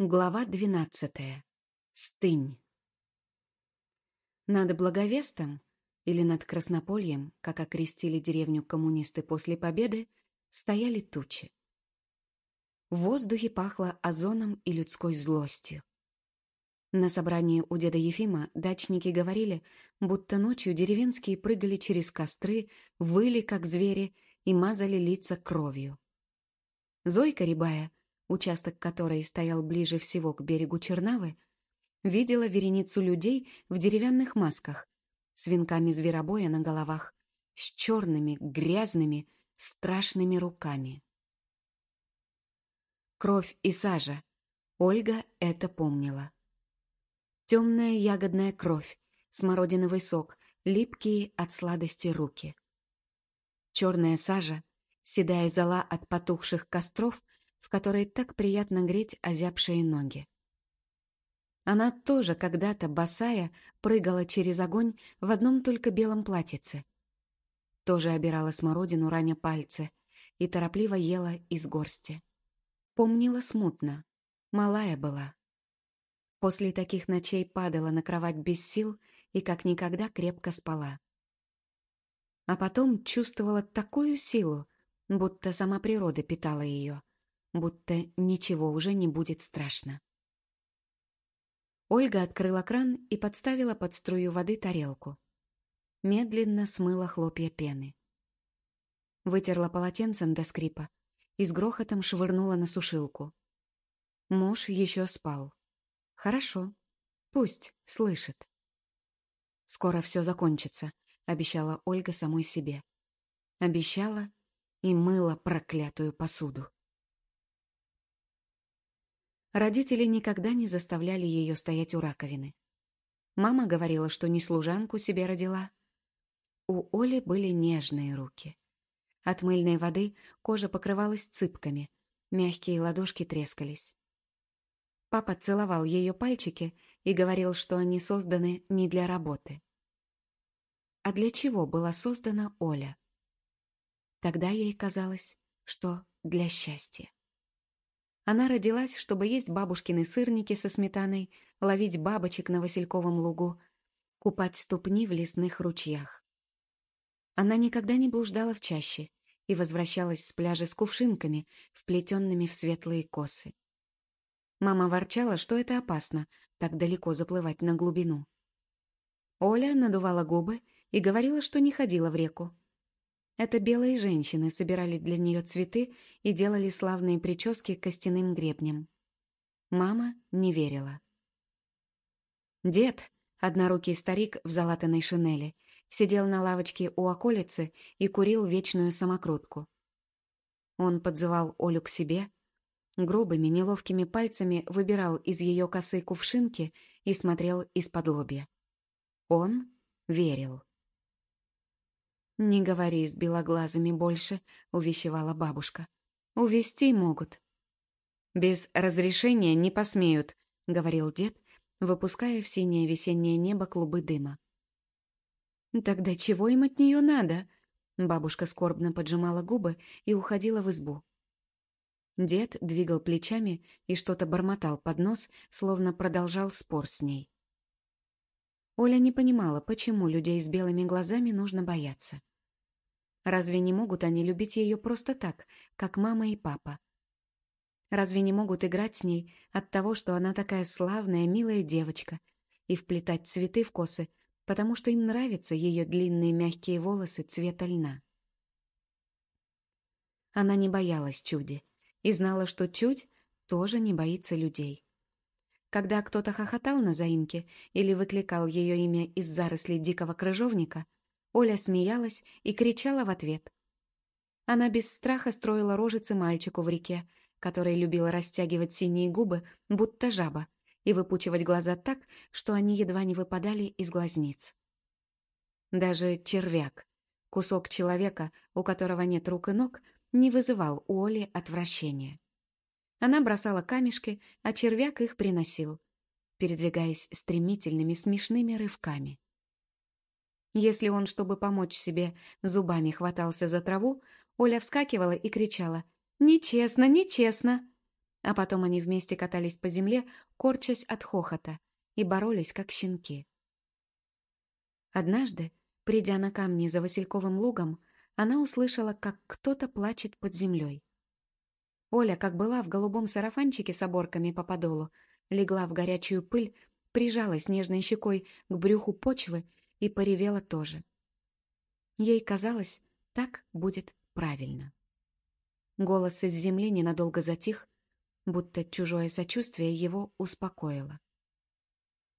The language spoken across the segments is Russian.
Глава двенадцатая. Стынь. Над Благовестом, или над Краснопольем, как окрестили деревню коммунисты после победы, стояли тучи. В воздухе пахло озоном и людской злостью. На собрании у деда Ефима дачники говорили, будто ночью деревенские прыгали через костры, выли, как звери, и мазали лица кровью. Зойка Рябая — участок которой стоял ближе всего к берегу Чернавы, видела вереницу людей в деревянных масках с венками зверобоя на головах, с черными, грязными, страшными руками. Кровь и сажа. Ольга это помнила. Темная ягодная кровь, смородиновый сок, липкие от сладости руки. Черная сажа, седая зола от потухших костров — в которой так приятно греть озябшие ноги. Она тоже когда-то, босая, прыгала через огонь в одном только белом платьице. Тоже обирала смородину, раня пальцы, и торопливо ела из горсти. Помнила смутно, малая была. После таких ночей падала на кровать без сил и как никогда крепко спала. А потом чувствовала такую силу, будто сама природа питала ее — будто ничего уже не будет страшно. Ольга открыла кран и подставила под струю воды тарелку. Медленно смыла хлопья пены. Вытерла полотенцем до скрипа и с грохотом швырнула на сушилку. Муж еще спал. Хорошо, пусть слышит. «Скоро все закончится», — обещала Ольга самой себе. Обещала и мыла проклятую посуду. Родители никогда не заставляли ее стоять у раковины. Мама говорила, что не служанку себе родила. У Оли были нежные руки. От мыльной воды кожа покрывалась цыпками, мягкие ладошки трескались. Папа целовал ее пальчики и говорил, что они созданы не для работы. А для чего была создана Оля? Тогда ей казалось, что для счастья. Она родилась, чтобы есть бабушкины сырники со сметаной, ловить бабочек на Васильковом лугу, купать ступни в лесных ручьях. Она никогда не блуждала в чаще и возвращалась с пляжа с кувшинками, вплетенными в светлые косы. Мама ворчала, что это опасно, так далеко заплывать на глубину. Оля надувала губы и говорила, что не ходила в реку, это белые женщины собирали для нее цветы и делали славные прически костяным гребнем. Мама не верила. Дед, однорукий старик в залатанной шинели, сидел на лавочке у околицы и курил вечную самокрутку. Он подзывал Олю к себе, грубыми, неловкими пальцами выбирал из ее косы кувшинки и смотрел из-под лобья. Он верил. «Не говори с белоглазыми больше», — увещевала бабушка. «Увести могут». «Без разрешения не посмеют», — говорил дед, выпуская в синее весеннее небо клубы дыма. «Тогда чего им от нее надо?» Бабушка скорбно поджимала губы и уходила в избу. Дед двигал плечами и что-то бормотал под нос, словно продолжал спор с ней. Оля не понимала, почему людей с белыми глазами нужно бояться. Разве не могут они любить ее просто так, как мама и папа? Разве не могут играть с ней от того, что она такая славная, милая девочка, и вплетать цветы в косы, потому что им нравятся ее длинные мягкие волосы цвета льна? Она не боялась чуди и знала, что чудь тоже не боится людей. Когда кто-то хохотал на заимке или выкликал ее имя из зарослей дикого крыжовника, Оля смеялась и кричала в ответ. Она без страха строила рожицы мальчику в реке, который любил растягивать синие губы, будто жаба, и выпучивать глаза так, что они едва не выпадали из глазниц. Даже червяк, кусок человека, у которого нет рук и ног, не вызывал у Оли отвращения. Она бросала камешки, а червяк их приносил, передвигаясь стремительными смешными рывками. Если он, чтобы помочь себе, зубами хватался за траву, Оля вскакивала и кричала «Нечестно, нечестно!» А потом они вместе катались по земле, корчась от хохота, и боролись, как щенки. Однажды, придя на камни за Васильковым лугом, она услышала, как кто-то плачет под землей. Оля, как была в голубом сарафанчике с оборками по подолу, легла в горячую пыль, прижалась нежной щекой к брюху почвы и поревела тоже. Ей казалось, так будет правильно. Голос из земли ненадолго затих, будто чужое сочувствие его успокоило.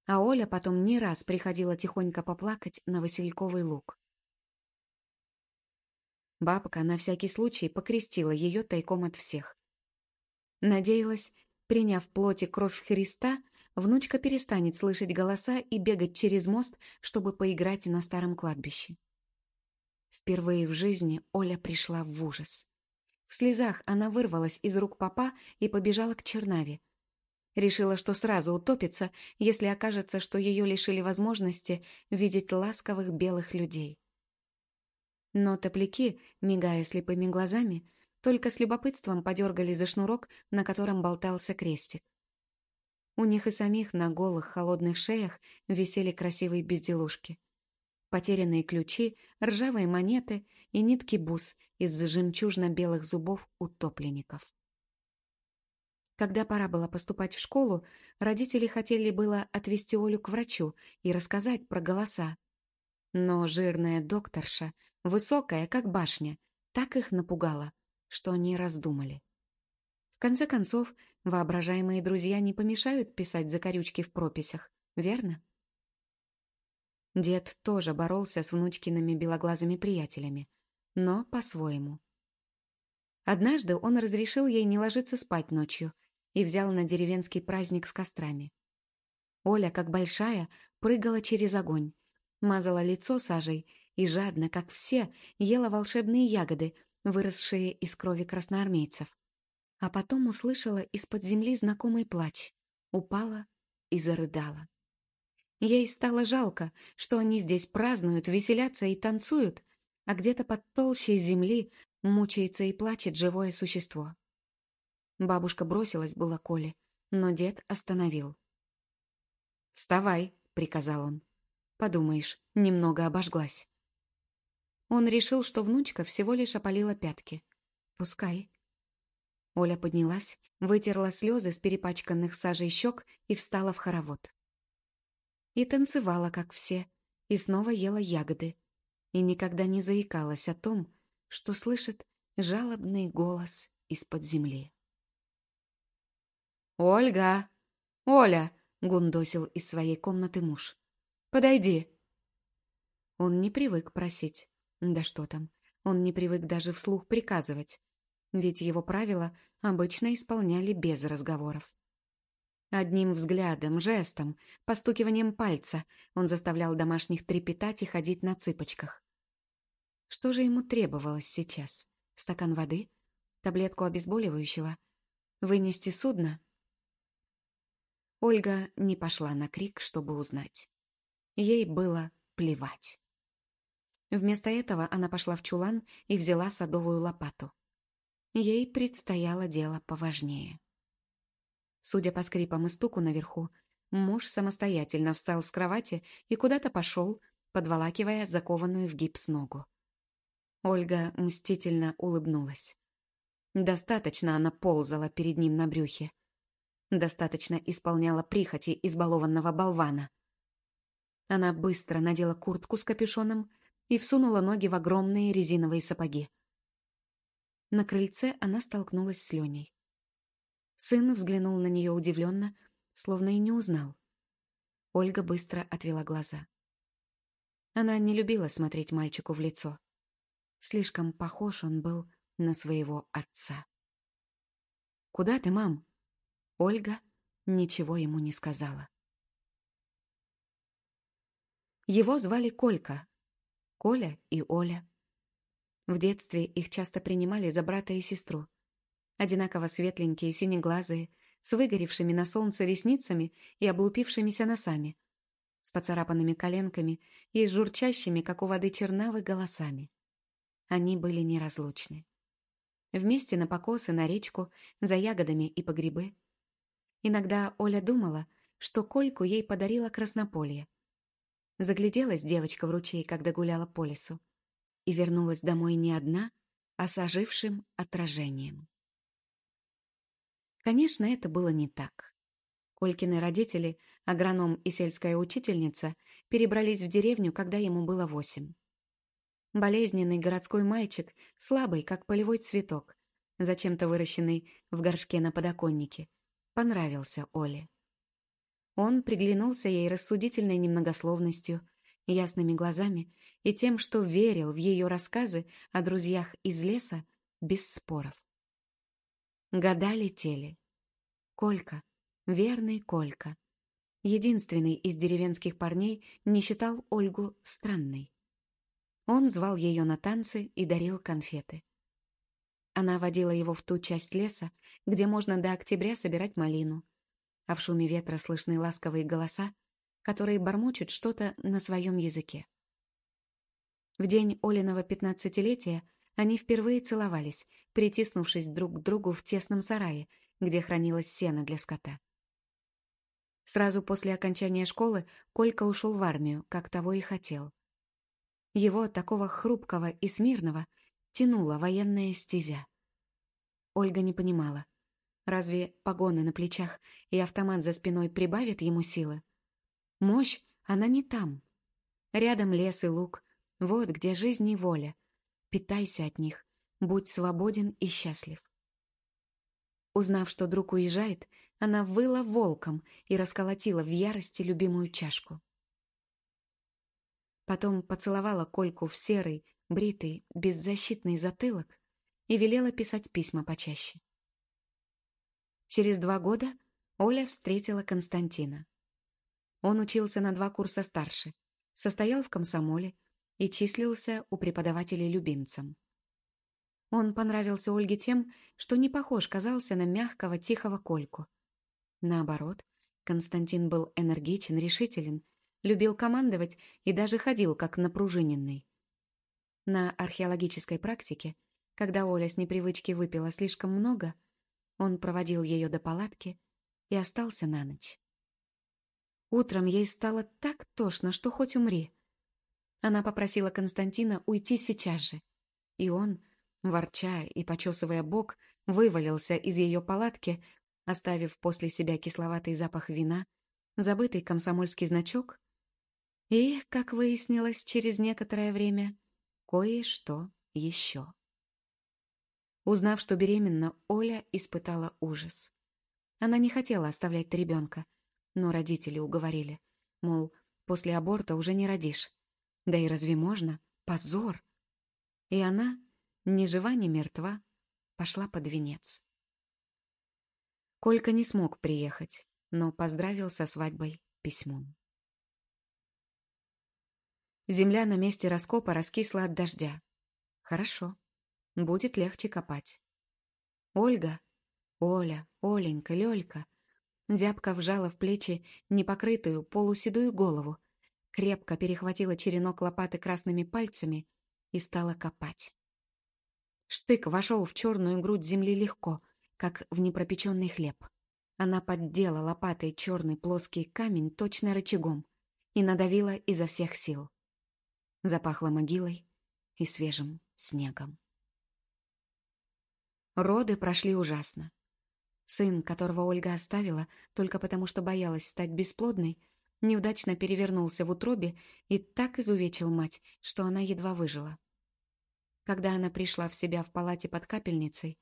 А Оля потом не раз приходила тихонько поплакать на Васильковый луг. Бабка на всякий случай покрестила ее тайком от всех. Надеялась, приняв плоть и кровь Христа, внучка перестанет слышать голоса и бегать через мост, чтобы поиграть на старом кладбище. Впервые в жизни Оля пришла в ужас. В слезах она вырвалась из рук папа и побежала к Чернаве. Решила, что сразу утопится, если окажется, что ее лишили возможности видеть ласковых белых людей. Но топляки, мигая слепыми глазами, только с любопытством подергали за шнурок, на котором болтался крестик. У них и самих на голых холодных шеях висели красивые безделушки. Потерянные ключи, ржавые монеты и нитки бус из-за жемчужно-белых зубов утопленников. Когда пора было поступать в школу, родители хотели было отвезти Олю к врачу и рассказать про голоса. Но жирная докторша, высокая, как башня, так их напугала, что они раздумали. В конце концов, воображаемые друзья не помешают писать закорючки в прописях, верно? Дед тоже боролся с внучкиными белоглазыми приятелями, но по-своему. Однажды он разрешил ей не ложиться спать ночью и взял на деревенский праздник с кострами. Оля, как большая, прыгала через огонь, мазала лицо сажей и жадно, как все, ела волшебные ягоды, выросшие из крови красноармейцев. А потом услышала из-под земли знакомый плач, упала и зарыдала. Ей стало жалко, что они здесь празднуют, веселятся и танцуют, а где-то под толщей земли мучается и плачет живое существо. Бабушка бросилась была Коле, но дед остановил. «Вставай», — приказал он. «Подумаешь, немного обожглась». Он решил, что внучка всего лишь опалила пятки. «Пускай». Оля поднялась, вытерла слезы с перепачканных сажей щек и встала в хоровод. И танцевала, как все, и снова ела ягоды. И никогда не заикалась о том, что слышит жалобный голос из-под земли. «Ольга! Оля!» — гундосил из своей комнаты муж. «Подойди!» Он не привык просить. Да что там, он не привык даже вслух приказывать. Ведь его правила обычно исполняли без разговоров. Одним взглядом, жестом, постукиванием пальца он заставлял домашних трепетать и ходить на цыпочках. Что же ему требовалось сейчас? Стакан воды? Таблетку обезболивающего? Вынести судно? Ольга не пошла на крик, чтобы узнать. Ей было плевать. Вместо этого она пошла в чулан и взяла садовую лопату. Ей предстояло дело поважнее. Судя по скрипам и стуку наверху, муж самостоятельно встал с кровати и куда-то пошел, подволакивая закованную в гипс ногу. Ольга мстительно улыбнулась. Достаточно она ползала перед ним на брюхе. Достаточно исполняла прихоти избалованного болвана. Она быстро надела куртку с капюшоном и всунула ноги в огромные резиновые сапоги. На крыльце она столкнулась с Леней. Сын взглянул на нее удивленно, словно и не узнал. Ольга быстро отвела глаза. Она не любила смотреть мальчику в лицо. Слишком похож он был на своего отца. «Куда ты, мам?» Ольга ничего ему не сказала. Его звали Колька. Коля и Оля. В детстве их часто принимали за брата и сестру одинаково светленькие, синеглазые, с выгоревшими на солнце ресницами и облупившимися носами, с поцарапанными коленками и журчащими, как у воды чернавы, голосами. Они были неразлучны. Вместе на покосы, на речку, за ягодами и по грибы. Иногда Оля думала, что Кольку ей подарила краснополье. Загляделась девочка в ручей, когда гуляла по лесу, и вернулась домой не одна, а с ожившим отражением. Конечно, это было не так. Колькины родители, агроном и сельская учительница, перебрались в деревню, когда ему было восемь. Болезненный городской мальчик, слабый, как полевой цветок, зачем-то выращенный в горшке на подоконнике, понравился Оле. Он приглянулся ей рассудительной немногословностью, ясными глазами и тем, что верил в ее рассказы о друзьях из леса без споров. Года летели. Колька, верный Колька, единственный из деревенских парней, не считал Ольгу странной. Он звал ее на танцы и дарил конфеты. Она водила его в ту часть леса, где можно до октября собирать малину, а в шуме ветра слышны ласковые голоса, которые бормочут что-то на своем языке. В день Олиного пятнадцатилетия они впервые целовались, притиснувшись друг к другу в тесном сарае, где хранилось сено для скота. Сразу после окончания школы Колька ушел в армию, как того и хотел. Его, такого хрупкого и смирного, тянула военная стезя. Ольга не понимала, разве погоны на плечах и автомат за спиной прибавят ему силы? Мощь, она не там. Рядом лес и луг, вот где жизнь и воля. Питайся от них, будь свободен и счастлив. Узнав, что друг уезжает, она выла волком и расколотила в ярости любимую чашку. Потом поцеловала Кольку в серый, бритый, беззащитный затылок и велела писать письма почаще. Через два года Оля встретила Константина. Он учился на два курса старше, состоял в комсомоле и числился у преподавателей любимцем. Он понравился Ольге тем, что не похож казался на мягкого, тихого Кольку. Наоборот, Константин был энергичен, решителен любил командовать и даже ходил как напружиненный. На археологической практике, когда Оля с непривычки выпила слишком много, он проводил ее до палатки и остался на ночь. Утром ей стало так тошно, что хоть умри. Она попросила Константина уйти сейчас же, и он, ворча и почесывая бок, вывалился из ее палатки, оставив после себя кисловатый запах вина, забытый комсомольский значок и, как выяснилось через некоторое время, кое-что еще. Узнав, что беременна, Оля испытала ужас. Она не хотела оставлять ребенка, но родители уговорили, мол, после аборта уже не родишь. Да и разве можно? Позор! И она, ни жива, ни мертва, пошла под венец. Колька не смог приехать, но поздравил со свадьбой письмом. Земля на месте раскопа раскисла от дождя. Хорошо. Будет легче копать. Ольга, Оля, Оленька, Лёлька зябко вжала в плечи непокрытую полуседую голову, крепко перехватила черенок лопаты красными пальцами и стала копать. Штык вошел в черную грудь земли легко, как в непропеченный хлеб. Она поддела лопатой черный плоский камень точно рычагом и надавила изо всех сил. Запахло могилой и свежим снегом. Роды прошли ужасно. Сын, которого Ольга оставила только потому, что боялась стать бесплодной, неудачно перевернулся в утробе и так изувечил мать, что она едва выжила. Когда она пришла в себя в палате под капельницей,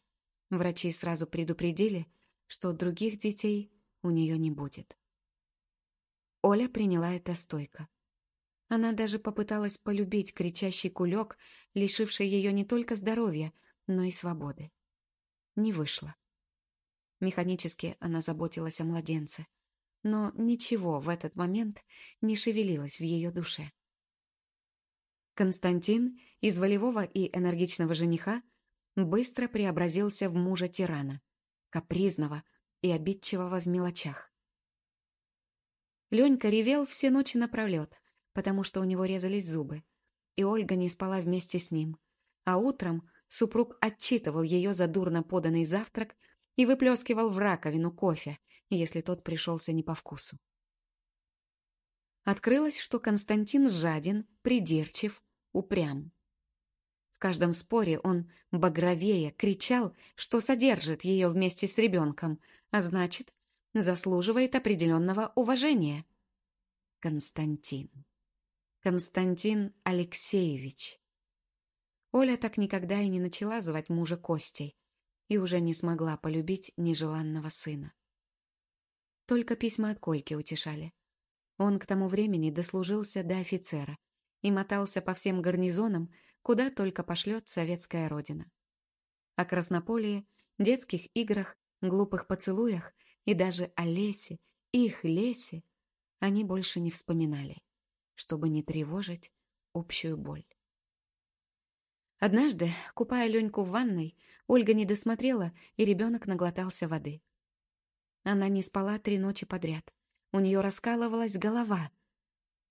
врачи сразу предупредили, что других детей у нее не будет. Оля приняла это стойко. Она даже попыталась полюбить кричащий кулек, лишивший ее не только здоровья, но и свободы. Не вышло. Механически она заботилась о младенце, но ничего в этот момент не шевелилось в ее душе. Константин из волевого и энергичного жениха быстро преобразился в мужа-тирана, капризного и обидчивого в мелочах. Ленька ревел все ночи напролет, потому что у него резались зубы, и Ольга не спала вместе с ним, а утром супруг отчитывал ее за дурно поданный завтрак и выплескивал в раковину кофе, если тот пришелся не по вкусу. Открылось, что Константин жаден, придирчив, упрям. В каждом споре он багровее кричал, что содержит ее вместе с ребенком, а значит, заслуживает определенного уважения. Константин. Константин Алексеевич. Оля так никогда и не начала звать мужа Костей и уже не смогла полюбить нежеланного сына. Только письма от Кольки утешали. Он к тому времени дослужился до офицера и мотался по всем гарнизонам, куда только пошлет советская родина. О краснополии, детских играх, глупых поцелуях и даже о лесе, их лесе они больше не вспоминали, чтобы не тревожить общую боль. Однажды, купая Леньку в ванной, Ольга не досмотрела, и ребенок наглотался воды. Она не спала три ночи подряд. У нее раскалывалась голова.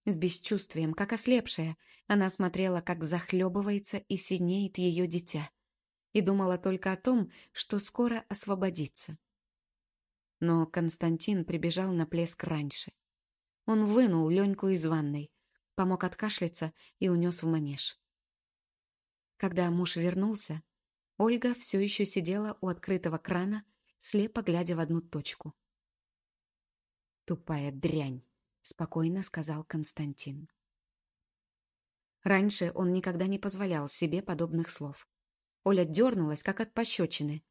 С бесчувствием, как ослепшая, она смотрела, как захлебывается и синеет ее дитя. И думала только о том, что скоро освободится. Но Константин прибежал на плеск раньше. Он вынул Леньку из ванной, помог откашляться и унес в манеж. Когда муж вернулся, Ольга все еще сидела у открытого крана, слепо глядя в одну точку. «Тупая дрянь», — спокойно сказал Константин. Раньше он никогда не позволял себе подобных слов. Оля дернулась, как от пощечины.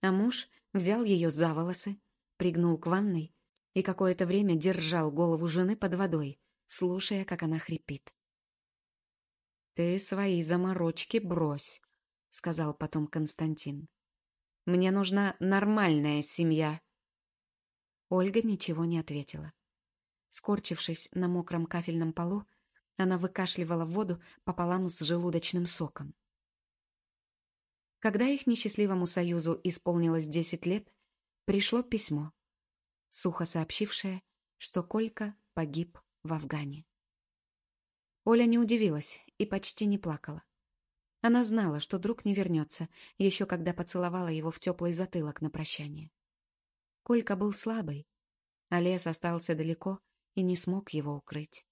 А муж взял ее за волосы, пригнул к ванной и какое-то время держал голову жены под водой, слушая, как она хрипит. «Ты свои заморочки брось», — сказал потом Константин. «Мне нужна нормальная семья, Ольга ничего не ответила. Скорчившись на мокром кафельном полу, она выкашливала воду пополам с желудочным соком. Когда их несчастливому союзу исполнилось десять лет, пришло письмо, сухо сообщившее, что Колька погиб в Афгане. Оля не удивилась и почти не плакала. Она знала, что друг не вернется, еще когда поцеловала его в теплый затылок на прощание. Колька был слабый, а лес остался далеко и не смог его укрыть.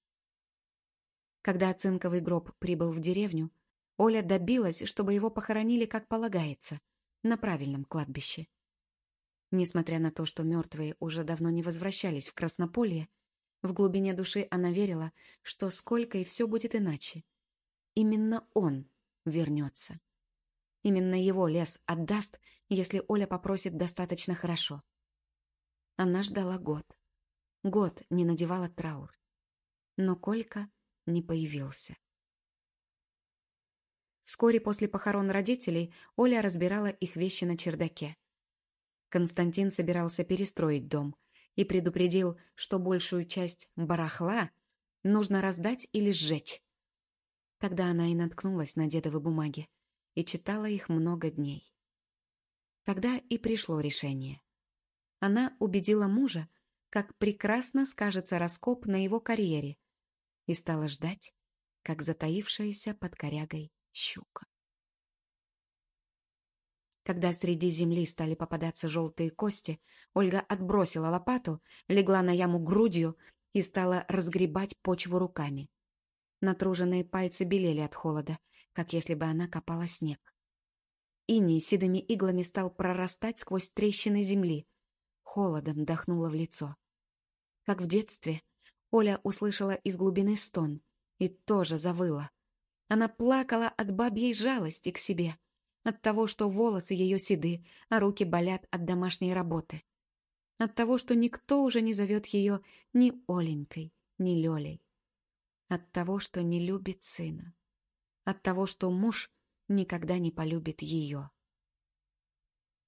Когда цинковый гроб прибыл в деревню, Оля добилась, чтобы его похоронили как полагается, на правильном кладбище. Несмотря на то, что мертвые уже давно не возвращались в Краснополье, в глубине души она верила, что сколько и все будет иначе. Именно он вернется. Именно его лес отдаст, если Оля попросит достаточно хорошо. Она ждала год. Год не надевала траур. Но Колька не появился. Вскоре после похорон родителей Оля разбирала их вещи на чердаке. Константин собирался перестроить дом и предупредил, что большую часть барахла нужно раздать или сжечь. Тогда она и наткнулась на дедовы бумаги и читала их много дней. Тогда и пришло решение она убедила мужа, как прекрасно скажется раскоп на его карьере, и стала ждать, как затаившаяся под корягой щука. Когда среди земли стали попадаться желтые кости, Ольга отбросила лопату, легла на яму грудью и стала разгребать почву руками. Натруженные пальцы белели от холода, как если бы она копала снег. Иней седыми иглами стал прорастать сквозь трещины земли, холодом дохнуло в лицо. Как в детстве, Оля услышала из глубины стон и тоже завыла. Она плакала от бабьей жалости к себе, от того, что волосы ее седы, а руки болят от домашней работы. От того, что никто уже не зовет ее ни Оленькой, ни Лелей. От того, что не любит сына. От того, что муж никогда не полюбит ее.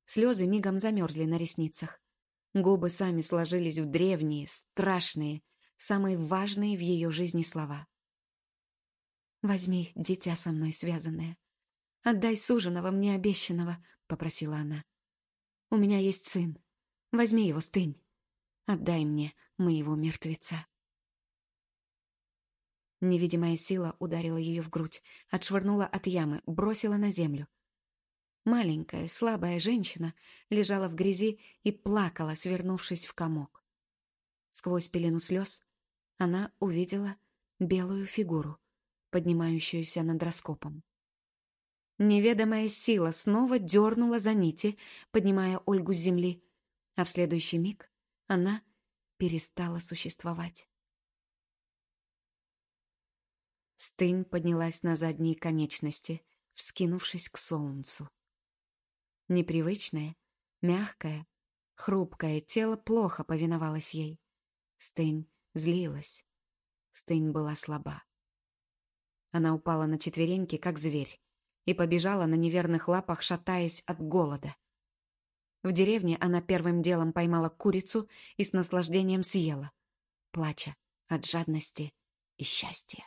Слезы мигом замерзли на ресницах. Губы сами сложились в древние, страшные, самые важные в ее жизни слова. «Возьми дитя со мной связанное. Отдай суженого мне обещанного», — попросила она. «У меня есть сын. Возьми его, стынь. Отдай мне моего мертвеца». Невидимая сила ударила ее в грудь, отшвырнула от ямы, бросила на землю. Маленькая, слабая женщина лежала в грязи и плакала, свернувшись в комок. Сквозь пелену слез она увидела белую фигуру, поднимающуюся над раскопом. Неведомая сила снова дернула за нити, поднимая Ольгу с земли, а в следующий миг она перестала существовать. Стынь поднялась на задние конечности, вскинувшись к солнцу. Непривычное, мягкое, хрупкое тело плохо повиновалось ей. Стынь злилась. Стынь была слаба. Она упала на четвереньки, как зверь, и побежала на неверных лапах, шатаясь от голода. В деревне она первым делом поймала курицу и с наслаждением съела, плача от жадности и счастья.